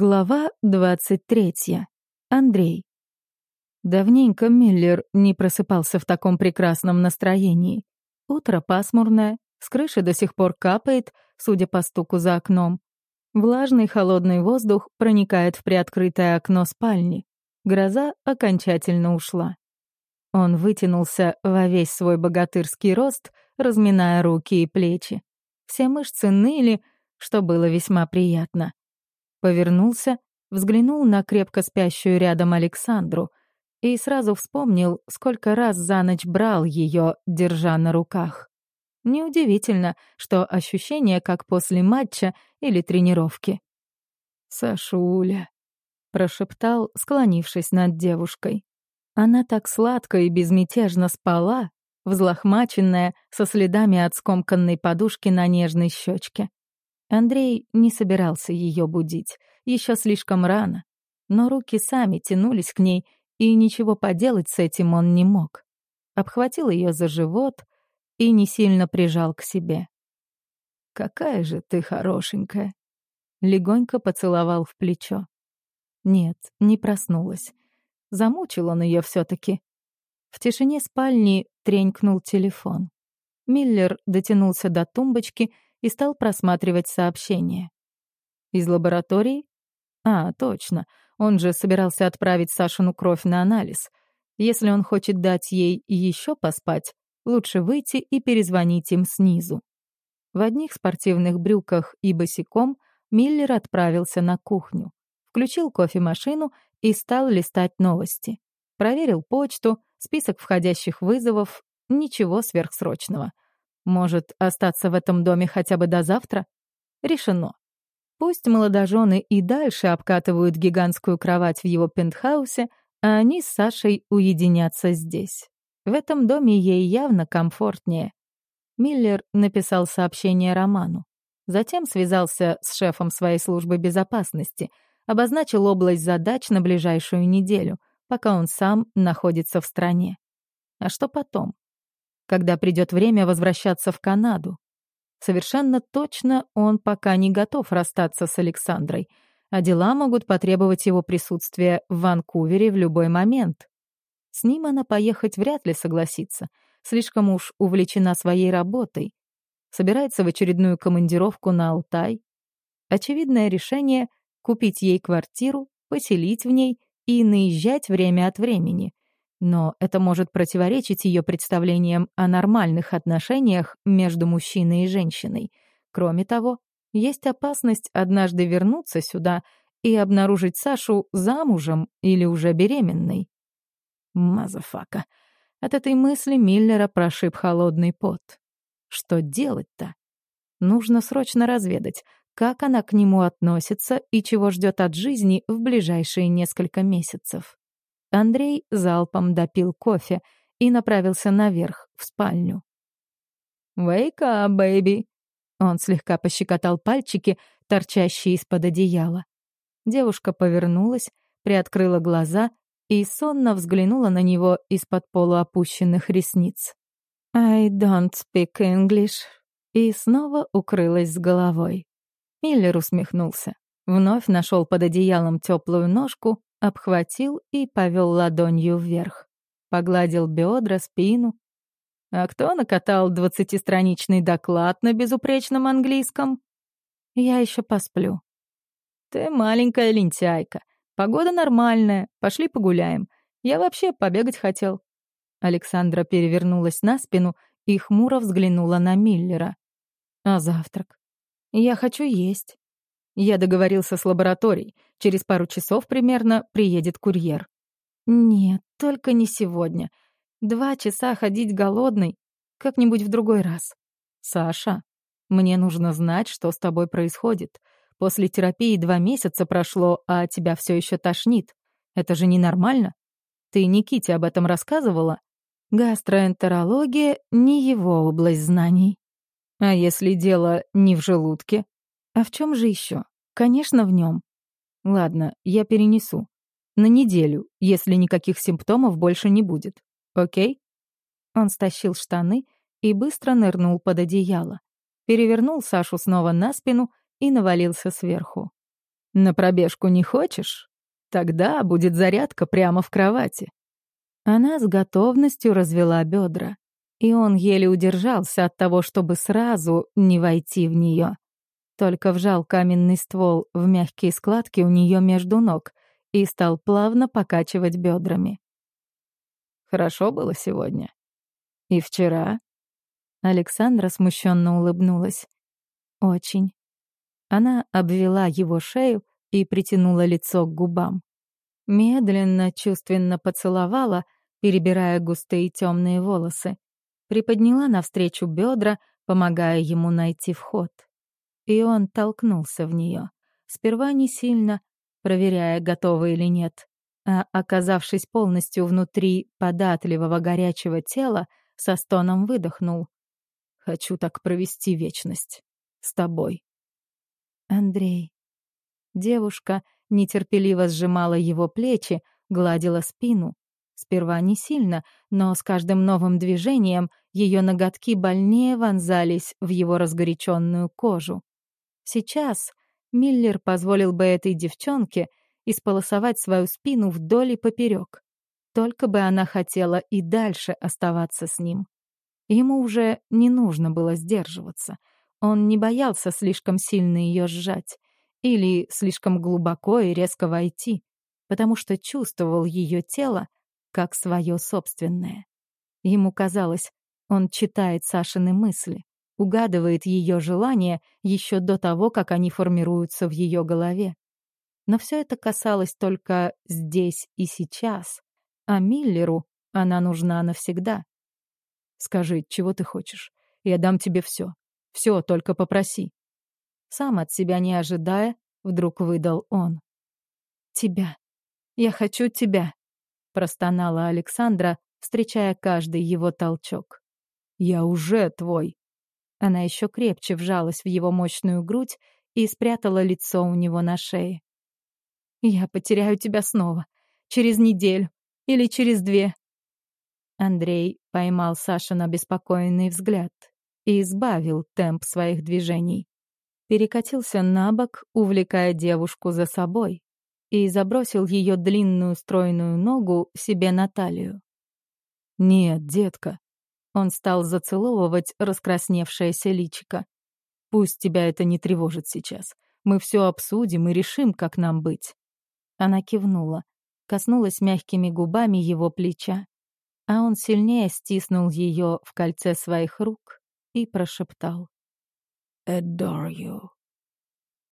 Глава 23. Андрей. Давненько Миллер не просыпался в таком прекрасном настроении. Утро пасмурное, с крыши до сих пор капает, судя по стуку за окном. Влажный холодный воздух проникает в приоткрытое окно спальни. Гроза окончательно ушла. Он вытянулся во весь свой богатырский рост, разминая руки и плечи. Все мышцы ныли, что было весьма приятно. Повернулся, взглянул на крепко спящую рядом Александру и сразу вспомнил, сколько раз за ночь брал ее, держа на руках. Неудивительно, что ощущение как после матча или тренировки. «Сашуля», — прошептал, склонившись над девушкой. Она так сладко и безмятежно спала, взлохмаченная, со следами от скомканной подушки на нежной щечке. Андрей не собирался ее будить, еще слишком рано, но руки сами тянулись к ней, и ничего поделать с этим он не мог. Обхватил ее за живот и не сильно прижал к себе. «Какая же ты хорошенькая!» Легонько поцеловал в плечо. Нет, не проснулась. Замучил он ее все-таки. В тишине спальни тренькнул телефон. Миллер дотянулся до тумбочки и стал просматривать сообщения. Из лаборатории? А, точно. Он же собирался отправить Сашину кровь на анализ. Если он хочет дать ей еще поспать, лучше выйти и перезвонить им снизу. В одних спортивных брюках и босиком Миллер отправился на кухню. Включил кофемашину и стал листать новости. Проверил почту, список входящих вызовов, ничего сверхсрочного — может, остаться в этом доме хотя бы до завтра? Решено. Пусть молодожены и дальше обкатывают гигантскую кровать в его пентхаусе, а они с Сашей уединятся здесь. В этом доме ей явно комфортнее. Миллер написал сообщение Роману. Затем связался с шефом своей службы безопасности, обозначил область задач на ближайшую неделю, пока он сам находится в стране. А что потом? Когда придет время возвращаться в Канаду. Совершенно точно он пока не готов расстаться с Александрой, а дела могут потребовать его присутствия в Ванкувере в любой момент. С ним она поехать вряд ли согласится, слишком уж увлечена своей работой. Собирается в очередную командировку на Алтай. Очевидное решение — купить ей квартиру, поселить в ней и наезжать время от времени. Но это может противоречить ее представлениям о нормальных отношениях между мужчиной и женщиной. Кроме того, есть опасность однажды вернуться сюда и обнаружить Сашу замужем или уже беременной. Мазафака. От этой мысли Миллера прошиб холодный пот. Что делать-то? Нужно срочно разведать, как она к нему относится и чего ждет от жизни в ближайшие несколько месяцев. Андрей залпом допил кофе и направился наверх, в спальню. «Wake up, baby!» Он слегка пощекотал пальчики, торчащие из-под одеяла. Девушка повернулась, приоткрыла глаза и сонно взглянула на него из-под полуопущенных ресниц. «I don't speak English», и снова укрылась с головой. Миллер усмехнулся. Вновь нашел под одеялом теплую ножку Обхватил и повел ладонью вверх. Погладил бедра, спину. А кто накатал двадцатистраничный доклад на безупречном английском? Я еще посплю. Ты маленькая лентяйка. Погода нормальная. Пошли погуляем. Я вообще побегать хотел. Александра перевернулась на спину и хмуро взглянула на Миллера. А завтрак? Я хочу есть. Я договорился с лабораторией. Через пару часов примерно приедет курьер. Нет, только не сегодня. Два часа ходить голодный. Как-нибудь в другой раз. Саша, мне нужно знать, что с тобой происходит. После терапии два месяца прошло, а тебя все еще тошнит. Это же ненормально. Ты Никите об этом рассказывала? Гастроэнтерология — не его область знаний. А если дело не в желудке? А в чем же еще? Конечно, в нем. Ладно, я перенесу. На неделю, если никаких симптомов больше не будет. Окей? Он стащил штаны и быстро нырнул под одеяло. Перевернул Сашу снова на спину и навалился сверху. На пробежку не хочешь? Тогда будет зарядка прямо в кровати. Она с готовностью развела бедра, и он еле удержался от того, чтобы сразу не войти в нее. Только вжал каменный ствол в мягкие складки у нее между ног и стал плавно покачивать бедрами. Хорошо было сегодня. И вчера. Александра смущенно улыбнулась. Очень. Она обвела его шею и притянула лицо к губам. Медленно, чувственно поцеловала, перебирая густые темные волосы. Приподняла навстречу бедра, помогая ему найти вход. И он толкнулся в нее. Сперва не сильно, проверяя, готова или нет. А оказавшись полностью внутри податливого горячего тела, со стоном выдохнул. «Хочу так провести вечность. С тобой». «Андрей». Девушка нетерпеливо сжимала его плечи, гладила спину. Сперва не сильно, но с каждым новым движением ее ноготки больнее вонзались в его разгоряченную кожу. Сейчас Миллер позволил бы этой девчонке исполосовать свою спину вдоль и поперек. Только бы она хотела и дальше оставаться с ним. Ему уже не нужно было сдерживаться. Он не боялся слишком сильно ее сжать или слишком глубоко и резко войти, потому что чувствовал ее тело как свое собственное. Ему казалось, он читает Сашины мысли, угадывает ее желания еще до того, как они формируются в ее голове. Но все это касалось только здесь и сейчас, а Миллеру она нужна навсегда. «Скажи, чего ты хочешь? Я дам тебе все. Все, только попроси». Сам от себя не ожидая, вдруг выдал он. «Тебя. Я хочу тебя», — простонала Александра, встречая каждый его толчок. «Я уже твой». Она еще крепче вжалась в его мощную грудь и спрятала лицо у него на шее. «Я потеряю тебя снова. Через неделю. Или через две». Андрей поймал Саша на беспокойный взгляд и избавил темп своих движений перекатился на бок, увлекая девушку за собой, и забросил ее длинную стройную ногу себе на талию. «Нет, детка». Он стал зацеловывать раскрасневшееся личико. «Пусть тебя это не тревожит сейчас. Мы все обсудим и решим, как нам быть». Она кивнула, коснулась мягкими губами его плеча, а он сильнее стиснул ее в кольце своих рук и прошептал adore you.